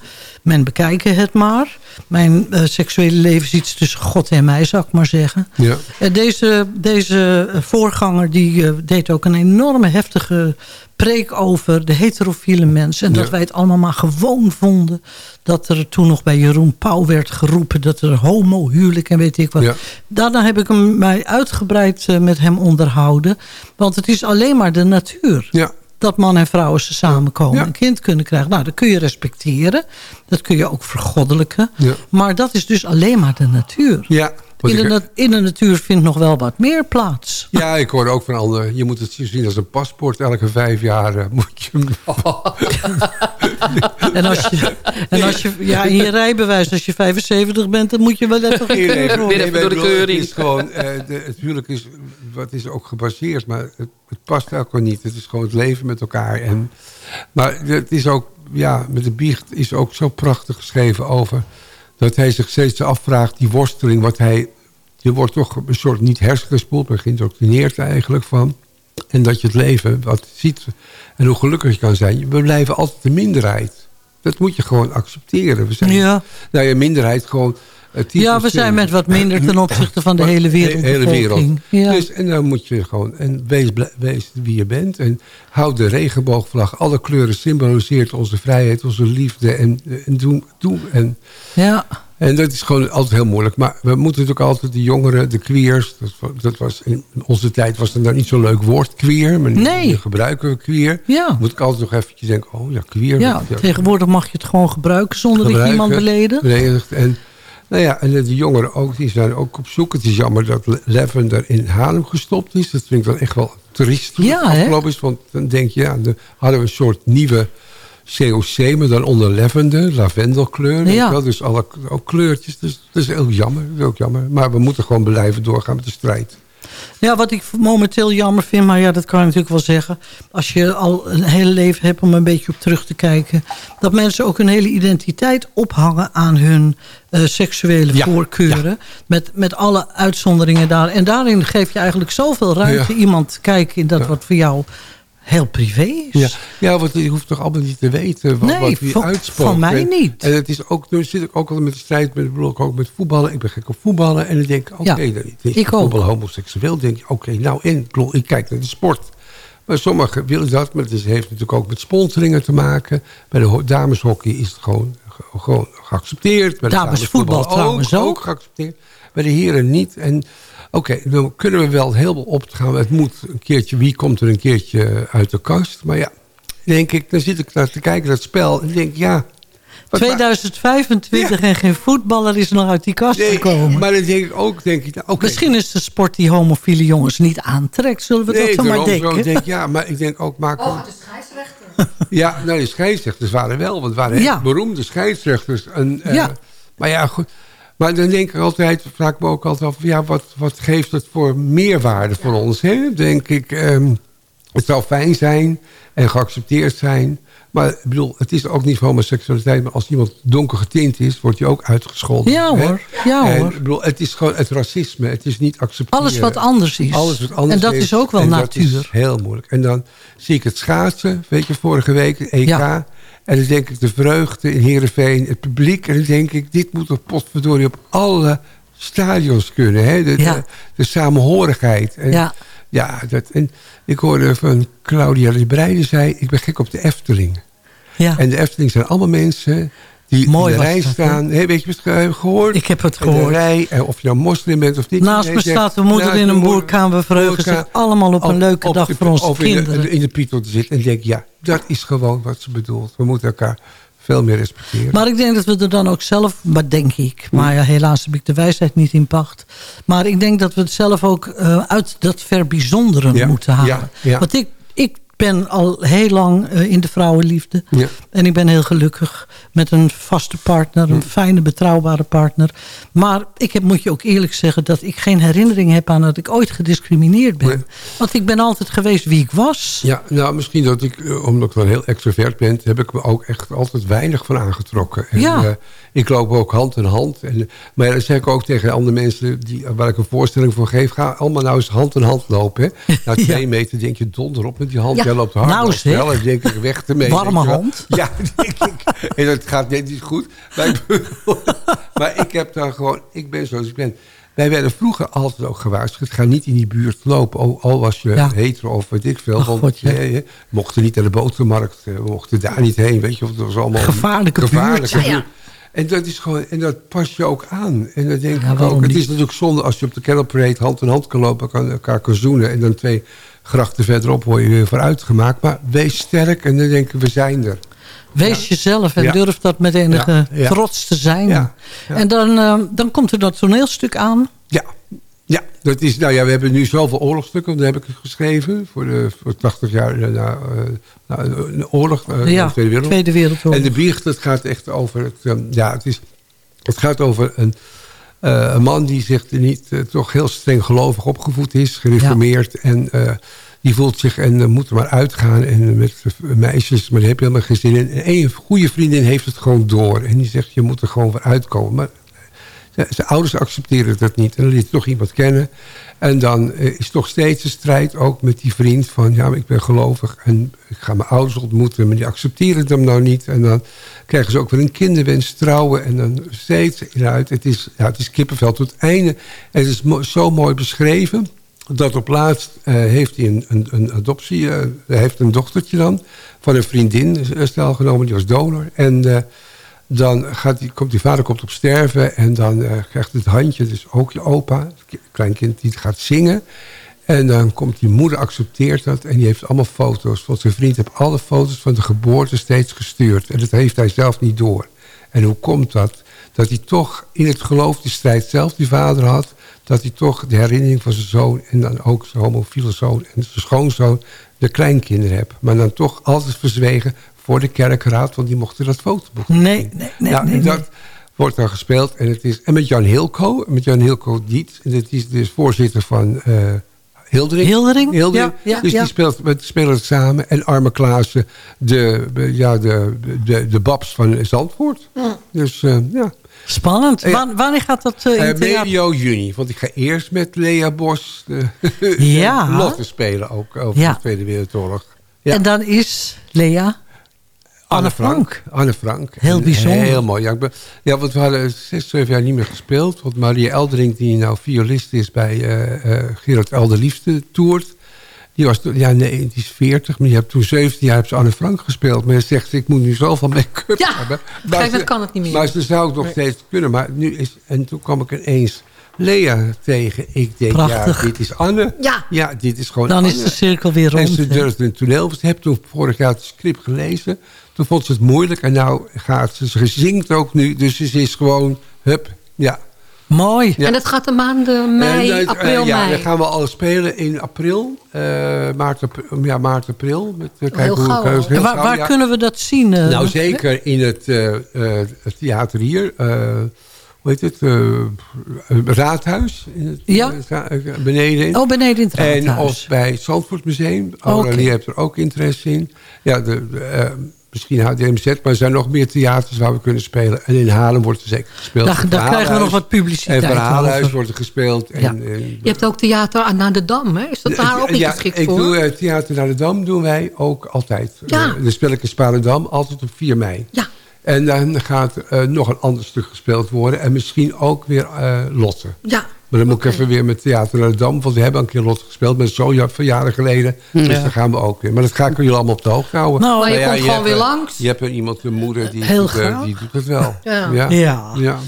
Men bekijken het maar. Mijn eh, seksuele leven is iets tussen God en mij, zou ik maar zeggen. Ja. En deze, deze eh, voorganger die deed ook een enorme heftige preek over de heterofiele mens. En dat wij het allemaal maar gewoon vonden. Dat er toen nog bij Jeroen Pauw werd geroepen dat er homohuwelijk en weet ik wat. Ja. Daarna heb ik hem, mij uitgebreid met hem onderhouden. Want het is alleen maar de natuur. Ja. Dat man en vrouw eens samenkomen Ja. een kind kunnen krijgen. Nou, dat kun je respecteren. Dat kun je ook vergoddelijken. Ja. Maar dat is dus alleen maar de natuur. Ja. In de, ik- in de natuur vindt nog wel wat meer plaats. Ja, ik hoor ook van anderen. Je moet het zien als een paspoort. Elke vijf jaar eh, moet je hem... En als je, en als je ja, in je rijbewijs, als je 75 bent, dan moet je wel even gekeurd worden. Weer even door de keuring. Het, is gewoon, eh, de, het huwelijk is, wat is ook gebaseerd, maar het, het past elkaar niet. Het is gewoon het leven met elkaar. En, maar het is ook, ja, met de biecht is ook zo prachtig geschreven over... dat hij zich steeds afvraagt, die worsteling, wat hij... Je wordt toch een soort niet hersengespoeld, maar geïndoctrineerd eigenlijk van... En dat je het leven, wat je ziet en hoe gelukkig je kan zijn... we blijven altijd de minderheid. Dat moet je gewoon accepteren. We zijn, Ja. Nou ja, minderheid gewoon... 10%. Ja, we zijn met wat minder ten opzichte van de hele wereld. hele wereld. Ja. Dus, en dan moet je gewoon... En wees, wees wie je bent. En houd de regenboogvlag. Alle kleuren symboliseert onze vrijheid, onze liefde. En, en doe, doe. En, ja. en dat is gewoon altijd heel moeilijk. Maar we moeten natuurlijk altijd de jongeren, de queers... Dat, dat was in onze tijd was het nou niet zo'n leuk woord, queer. Maar nu- Nee. nu gebruiken we queer. Ja. Moet ik altijd nog eventjes denken... Oh ja, queer. ja, tegenwoordig mag je het gewoon gebruiken zonder dat je iemand beledigt. beledigt. En, nou ja, en de jongeren ook, die zijn ook op zoek. Het is jammer dat Lavender in Haarlem gestopt is. Dat vind ik dan echt wel triest Ja, afgelopen is. Want dan denk je, ja, dan hadden we een soort nieuwe COC, maar dan onder lavender, lavendelkleur. Ja. wel. Dus alle ook kleurtjes. Dus dat is heel jammer, dat is ook jammer. Maar we moeten gewoon blijven doorgaan met de strijd. Ja, wat ik momenteel jammer vind, maar ja, dat kan je natuurlijk wel zeggen. Als je al een hele leven hebt om een beetje op terug te kijken. Dat mensen ook hun hele identiteit ophangen aan hun eh, seksuele Ja, voorkeuren. Met, met alle uitzonderingen daar. En daarin geef je eigenlijk zoveel ruimte Ja. iemand te kijken in dat wat voor jou heel privé is. Ja, ja want je hoeft toch allemaal niet te weten wat, Nee, wat wie van- uitspookt. van mij niet. En het is ook, nu zit ik ook altijd met de strijd, met, ik ook met voetballen. Ik ben gek op voetballen. En dan denk ik, oké, Ja, dan is ik ook. voetbal homoseksueel. denk je, oké, nou, en ik, bedoel, ik kijk naar de sport. Maar sommigen willen dat, maar het is- heeft natuurlijk ook met sponsoringen te maken. Bij de ho- dameshockey is het gewoon, ge- gewoon geaccepteerd. Bij de Damesvoetbal trouwens ook. ook geaccepteerd. Bij de heren niet. En oké, dan kunnen we wel heel veel opgaan. Het moet een keertje, wie komt er een keertje uit de kast? Maar ja, denk ik, dan zit ik naar te kijken, dat spel. En denk ja, 2025 en geen voetballer is nog uit die kast Nee, gekomen. maar dan denk ik ook, denk ik, oké. Misschien is de sport die homofiele jongens niet aantrekt. Zullen we dat Nee, dan maar zo denken? denk ja, maar ik denk ook, maak Oh, de scheidsrechter. Ja, nou, de scheidsrechters waren wel, want het waren Ja. beroemde scheidsrechters. En, eh, Ja. Maar ja, goed. Maar dan denk ik altijd, vraag ik me ook altijd af, ja, wat, wat geeft het voor meerwaarde voor ons? Hè? Denk ik, ehm, het zou fijn zijn en geaccepteerd zijn. Maar ik bedoel, het is ook niet homoseksualiteit. Maar als iemand donker getint is, wordt hij ook uitgescholden. Ja, hè? hoor. Ja, En, hoor. ik bedoel, het is gewoon het racisme. Het is niet accepteren. Alles wat anders is. Alles wat anders En dat is ook wel en natuur. Dat is heel moeilijk. En dan zie ik het schaatsen, weet je, vorige week, EK. Ja. En dan denk ik de vreugde in Heerenveen, het publiek. En dan denk ik, dit moet toch potverdorie op alle stadions kunnen. Hè? De, Ja. de, de samenhorigheid. En, Ja. ja dat, en ik hoorde van Claudia de Breide zei, ik ben gek op de Efteling. Ja. En de Efteling zijn allemaal mensen die Mooi in de rij dat, staan. Weet je heb gehoord? Ik heb het de gehoord. rij, eh, of je nou moslim bent of niet. Naast me staat de moeder in een boerkamer. We verheugen zich allemaal op een leuke op dag voor onze of in de- kinderen. In de Pitot te zitten. En denk, ja, dat is gewoon wat ze bedoelt. We moeten elkaar veel meer respecteren. Maar ik denk dat we er dan ook zelf, maar denk ik. Maar ja, helaas heb ik de wijsheid niet in pacht. Maar ik denk dat we het zelf ook eh, uit dat verbijzonderen Ja, moeten halen. ja, ik ben al heel lang eh, in de vrouwenliefde. Ja. En ik ben heel gelukkig met een vaste partner. Een fijne, betrouwbare partner. Maar ik heb, moet je ook eerlijk zeggen... dat ik geen herinnering heb aan dat ik ooit gediscrimineerd ben. Nee. Want ik ben altijd geweest wie ik was. Ja, nou misschien dat ik, eh, omdat ik wel heel extrovert ben... heb ik me ook echt altijd weinig van aangetrokken. En, Ja. eh, ik loop ook hand in hand. En, maar ja, dat zeg ik ook tegen andere mensen die, waar ik een voorstelling voor geef. Ga allemaal nou eens hand in hand lopen. Hè. Na twee Ja. meter denk je donder op met die hand. Ja, Jij loopt hard, nou zeg. snel. En denk ik weg ermee. Warme weet je wel. hand. Ja, denk ik. En dat gaat net niet goed. Maar ik, maar ik heb dan gewoon... Ik ben zoals ik ben. Wij werden vroeger altijd ook gewaarschuwd. Ga niet in die buurt lopen. Al, al was je Ja. hetero of weet ik veel. Ach, want God, ja. je- je- we mochten niet naar de botermarkt. eh, We mochten daar niet heen. Weet je, want dat was allemaal... Gevaarlijke buurt. gevaarlijke ja. En dat is gewoon, en dat pas je ook aan. En dan denk Ja, ik ook, het niet? is natuurlijk zonde als je op de Kettle Parade hand in hand kan lopen, kan elkaar kan zoenen. En dan twee grachten verderop word je weer vooruitgemaakt. Maar wees sterk en dan denken we zijn er. Wees jezelf en Ja. durf dat met enige Ja, ja. trots te zijn. Ja, ja. En dan, eh, dan komt er dat toneelstuk aan. Ja, ja, dat is, nou ja, we hebben nu zoveel oorlogstukken, dat heb ik geschreven. Voor, de, voor 80 jaar na, na, oorlog, eh, ja, de Tweede Wereldoorlog. Tweede Wereldoorlog. En de biecht, dat gaat echt over... Het, ja, het, is, het gaat over een, eh, een man die zich niet eh, toch heel streng gelovig opgevoed is. Gereformeerd. En eh, die voelt zich en eh, moet er maar uitgaan. En met eh, meisjes, maar die heb je helemaal geen zin in. En één goede vriendin heeft het gewoon door. En die zegt, je moet er gewoon voor uitkomen. Maar zijn- ouders accepteren dat niet. En dan leert toch iemand kennen. En dan eh, is toch steeds een strijd ook met die vriend van... ja, ik ben gelovig en ik ga mijn ouders ontmoeten... maar die accepteren hem nou niet. En dan krijgen ze ook weer een kinderwens, trouwen... en dan steeds eruit. Het is, ja, het is kippenvel tot het einde. En het is zo mooi beschreven... dat op laatst eh, heeft hij een, een, adoptie... eh, hij heeft een dochtertje dan... van een vriendin, stel genomen, die was donor... en... dan gaat komt die vader komt op sterven en dan eh, krijgt het handje, dus ook je opa, het ki- kleinkind, die gaat zingen. En dan komt die moeder, accepteert dat en die heeft allemaal foto's. Want zijn vriend heeft alle foto's van de geboorte steeds gestuurd. En dat heeft hij zelf niet door. En hoe komt dat? Dat hij toch in het geloof die strijd zelf die vader had... dat hij toch de herinnering van zijn zoon... en dan ook zijn homofiele zoon en zijn schoonzoon... de kleinkinderen hebt. Maar dan toch altijd verzwegen voor de kerkraad... want die mochten dat fotoboek Nee, nee, nee. Nou, nee, en dat nee. wordt dan gespeeld. En, het is, en met Jan Hilco. Met Jan Hilco Diet. En dat is dus voorzitter van eh Hildering. Hildering, Hildering. ja, ja, dus ja. die speelt, we spelen het samen. En Arme Klaassen, de, ja, de, de, de Babs van Zandvoort. Dus eh, ja. Spannend. Wanneer gaat dat eh, in theater? medio juni. Want ik ga eerst met Lea Bos de, Ja. Lotte spelen. Ook over Ja. de Tweede Wereldoorlog. Ja. En dan is Lea Anne Frank. Anne Frank. Heel En bijzonder. Heel mooi. Ja, ben- ja, want we hadden zes, zeven jaar niet meer gespeeld. Want Maria Eldering, die nou violist is bij eh eh Gerard Elderliefste, toert. Die was toen, ja nee, die is 40. Maar die heeft toen 17 jaar heeft ze Anne Frank gespeeld. Maar ze zegt, ik moet nu zoveel make-up Ja, hebben. Maar ze- kan het niet meer. Maar ze zou het nog steeds kunnen. Maar nu is, en toen kwam ik ineens Lea tegen. Ik denk, Prachtig. ja, dit is Anne. Ja. Ja, dit is gewoon Dan is de cirkel weer En rond. ze hè. durfde een toneel. Ik heb toen vorig jaar het script gelezen. Toen vond ze het moeilijk en nou gaat ze, ze zingt ook nu. Dus ze is gewoon, hup, ja. Mooi. Ja. En dat gaat de maanden mei, En, eh, april, ja, mei. dan gaan we al spelen in april. eh, maart, ja, maart, april. Met, eh, Heel hoe- gauw eh, heel En waar, gauw, waar ja. kunnen we dat zien? eh, Nou, zeker in het, eh, eh, het theater hier. eh, hoe heet het? eh, raadhuis. In het, Ja. eh, eh, beneden. in. Oh, beneden in het En raadhuis. of bij het Zandvoort Museum. Oké. Aurelie heeft er ook interesse in. Ja, de, de, eh, misschien HDMZ, maar er zijn nog meer theaters waar we kunnen spelen. En in Haarlem wordt er zeker gespeeld. Daar- daar krijgen we nog wat publiciteit En Verhaalhuis wordt er gespeeld. En, Ja. en- Je hebt ook theater aan naar de Dam, hè? Is dat daar ook niet ja, geschikt ik voor? doe eh, Theater naar de Dam doen wij ook altijd. Ja. Eh, de spelletje Sparendam, altijd op 4 mei. Ja. En dan gaat eh, nog een ander stuk gespeeld worden. En misschien ook weer Lotte. Ja. Maar dan moet ik even weer met Theater naar de Dam. Want we hebben een keer Lotte gespeeld. Maar zo ja, van jaren geleden. Dus dan gaan we ook weer. Maar dat ga ik jullie allemaal op de hoogte houden. Nou, Maar je komt gewoon hebt, weer eh, langs. Je hebt er iemand, een moeder, die, Heel doet, eh, graag. die doet het wel. Ja. Ja. Ja. ja.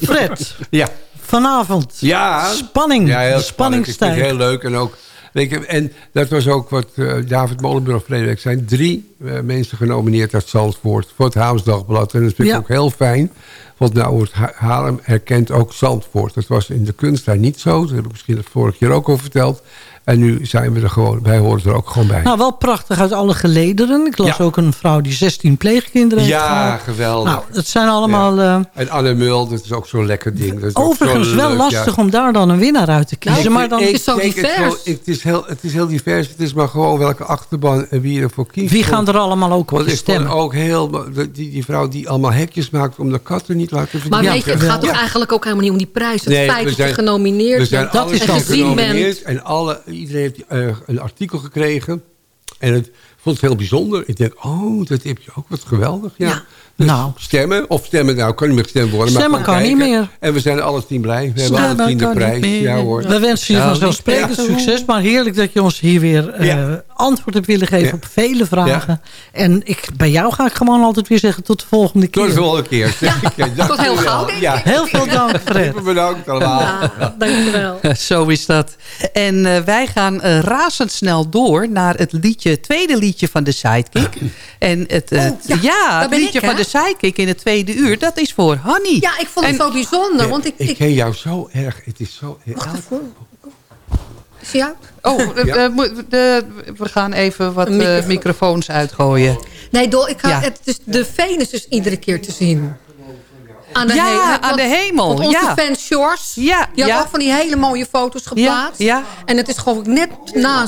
Fred, ja. vanavond. Ja. Spanning. Ja, heel spanning Ik vind het stijgt. heel leuk. En, ook, en dat was ook wat eh, David Molenburg verleden week zijn. Drie eh, mensen genomineerd uit Zandvoort voor het Haamsdagblad. En dat vind ik Ja. ook heel fijn. Want nou wordt Ha- Haarlem herkent ook Zandvoort. Dat was in de kunst daar niet zo. Dat heb ik misschien het vorige keer ook al verteld. En nu zijn we er gewoon, wij horen er ook gewoon bij. Nou, wel prachtig uit alle gelederen. Ik las Ja. ook een vrouw die 16 pleegkinderen heeft ja, gehad. geweldig. Nou, het zijn allemaal... eh, en Anne Mul, dat is ook zo'n lekker ding. Dat is overigens zo wel leuk, lastig ja. om daar dan een winnaar uit te kiezen. Ik- maar dan ik is zo het divers. wel- Het is, heel, het is heel divers. Het is maar gewoon welke achterban en wie je ervoor kiest. wie gaan er allemaal ook op stemmen? ook heel... Die, die vrouw die allemaal hekjes maakt om de katten niet te laten Maar verdienen. weet je, het gaat toch eigenlijk ook helemaal niet om die prijs. Het Nee, feit dat je genomineerd bent drie gezien bent. genomineerd En alle, iedereen heeft eh, een artikel gekregen. En het vond het heel bijzonder. Ik denk, oh, dat heb je ook wat geweldig. Ja. Dus Nou. Stemmen, of stemmen, nou kan niet meer gestemd worden. maar Stemmen kan niet meer. En we zijn alle tien blij. We hebben alle tien de prijs. meer. Ja hoor. We wensen je vanzelfsprekend succes. Maar heerlijk dat je ons hier weer eh, antwoord hebt willen geven Ja. op vele vragen. En ik, bij jou ga ik gewoon altijd weer zeggen tot de volgende keer. Tot de volgende keer. Dank tot heel gauw, Ja. Heel veel dank, Fred. Super bedankt allemaal. Ja, dankjewel. Zo is dat. En eh, wij gaan eh, razendsnel door naar het liedje, tweede liedje van de Sidekick. En het, het- ja, het liedje ik, van de Sidekick in het tweede uur, dat is voor Honey. Ja, ik vond het En- zo bijzonder. Want ik, Ik ik, ken jou zo erg. Het is zo... wacht even. Is hij uit? Oh, Ja. moet- de- we gaan even wat eh, microfoon. microfoons uitgooien. Nee, Dol, ik ga, Ja. het is, de Venus is iedere keer te zien. Aan de Ja, hemel. aan Want- de hemel, Want onze ja. fan Sjors, Ja, die had ja. ook van die hele mooie foto's geplaatst. ja. En het is geloof ik net na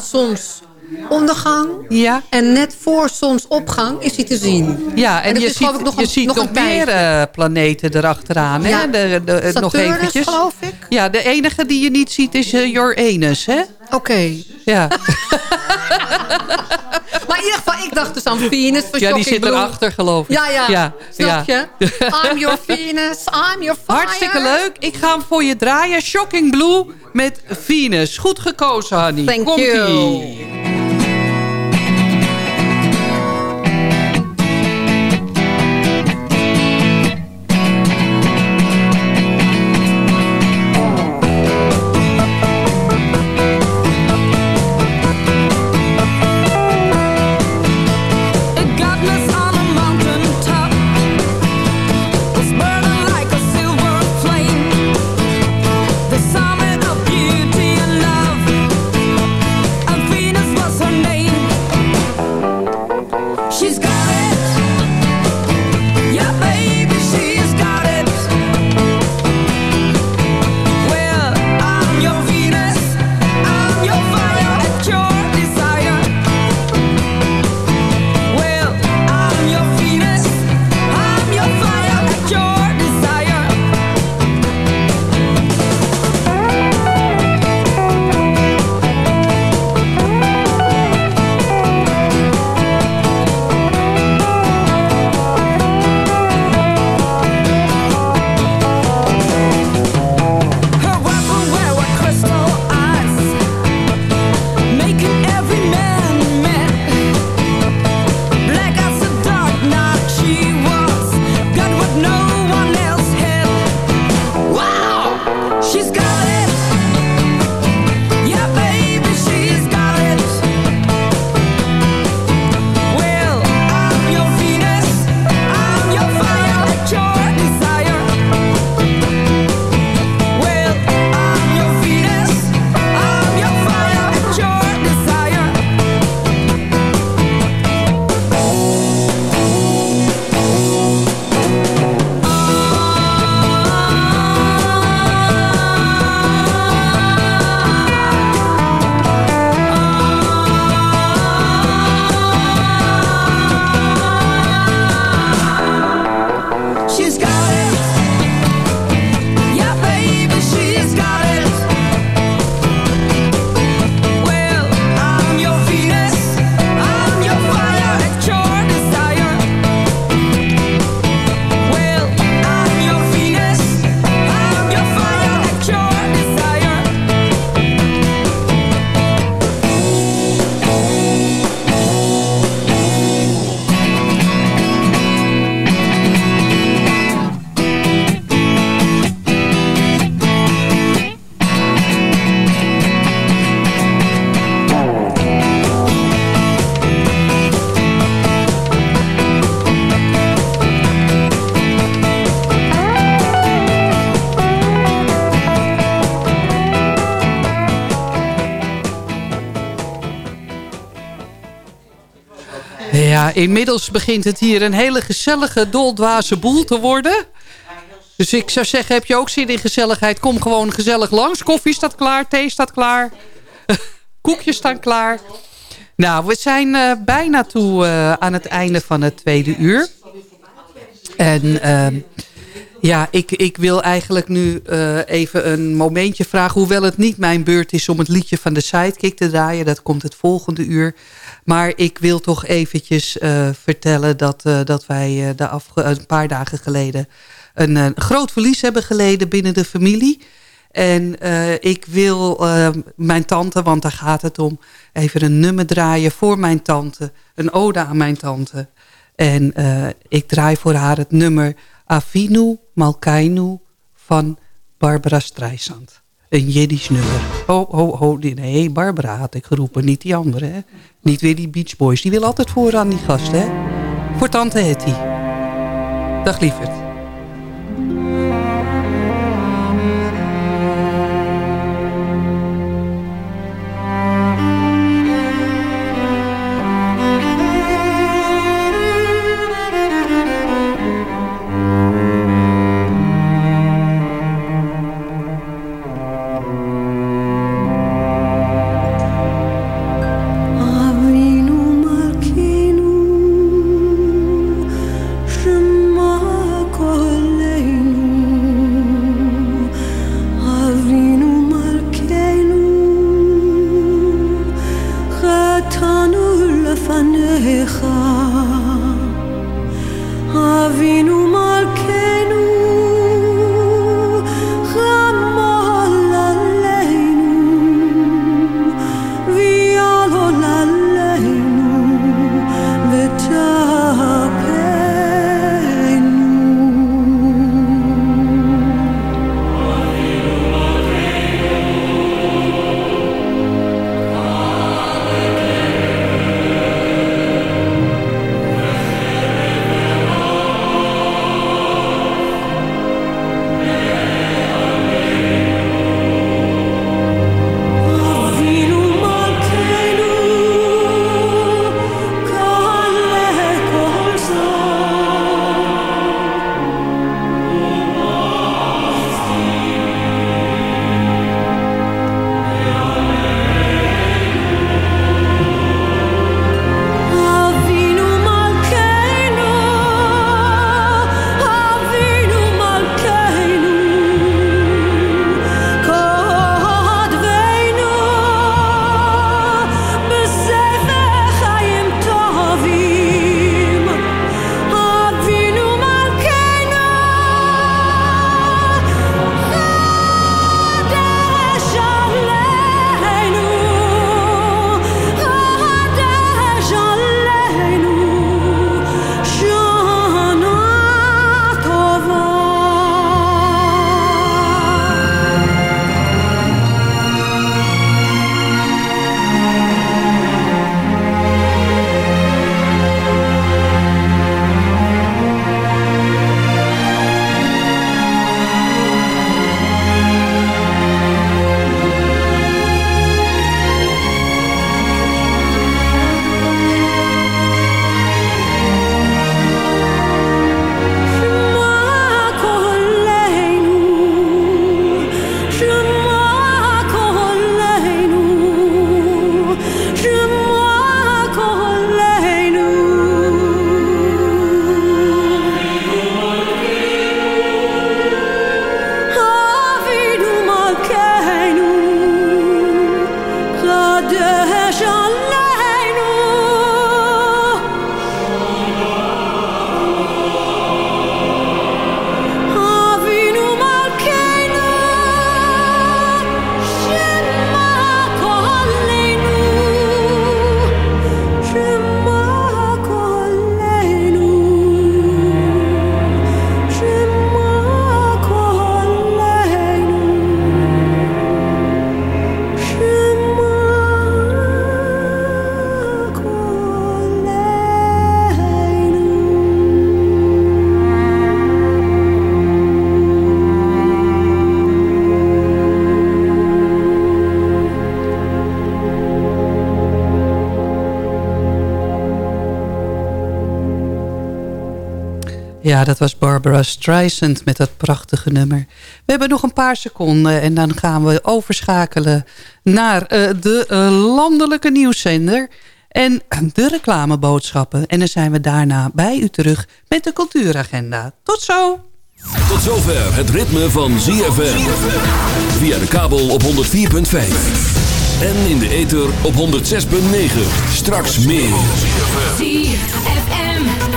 zonsondergang. Ja. En net voor zonsopgang is hij te zien. Ja, en, je is ziet, ik nog je een- ziet nog meer eh, planeten erachteraan. Ja. Hè? De, de, eh, nog Saturnus, eventjes. geloof ik. Ja, de enige die je niet ziet is uh, Uranus, hè? Oké. Ja, Maar in ieder geval, ik dacht dus aan Venus. Van ja die zit erachter, geloof ik. Ja, ja. ja. Snap ja. je? I'm your Venus, I'm your fire. Hartstikke leuk. Ik ga hem voor je draaien. Shocking Blue met Venus. Goed gekozen, Hanny. Thank Komt-ie. you. Ja, inmiddels begint het hier een hele gezellige, doldwaze boel te worden. Dus ik zou zeggen, heb je ook zin in gezelligheid? Kom gewoon gezellig langs. Koffie staat klaar, thee staat klaar. Koekjes staan klaar. Nou, we zijn eh, bijna toe eh, aan het einde van het tweede uur. En ehm, ja, ik, ik wil eigenlijk nu eh, even een momentje vragen. Hoewel het niet mijn beurt is om het liedje van de Sidekick te draaien. Dat komt het volgende uur. Maar ik wil toch eventjes eh, vertellen dat, eh, dat wij de een paar dagen geleden... Een, eh, groot verlies hebben geleden binnen de familie. En ik wil mijn tante, want daar gaat het om... even een nummer draaien voor mijn tante. Een ode aan mijn tante. En ik draai voor haar het nummer Avinu Malkainu van Barbara Streisand. Een Jiddisch nummer. Ho, ho, ho. Nee, Barbara had ik geroepen, niet die andere. Hè? Niet weer die Beach Boys. Die wil altijd vooraan die gast, hè? Voor tante Hetty. Dag lieverd. Ja, dat was Barbara Streisand met dat prachtige nummer. We hebben nog een paar seconden en dan gaan we overschakelen naar eh, de eh, landelijke nieuwszender en de reclameboodschappen. En dan zijn we daarna bij u terug met de cultuuragenda. Tot zo! Tot zover het ritme van ZFM. Via de kabel op 104.5. En in de ether op 106.9. Straks meer.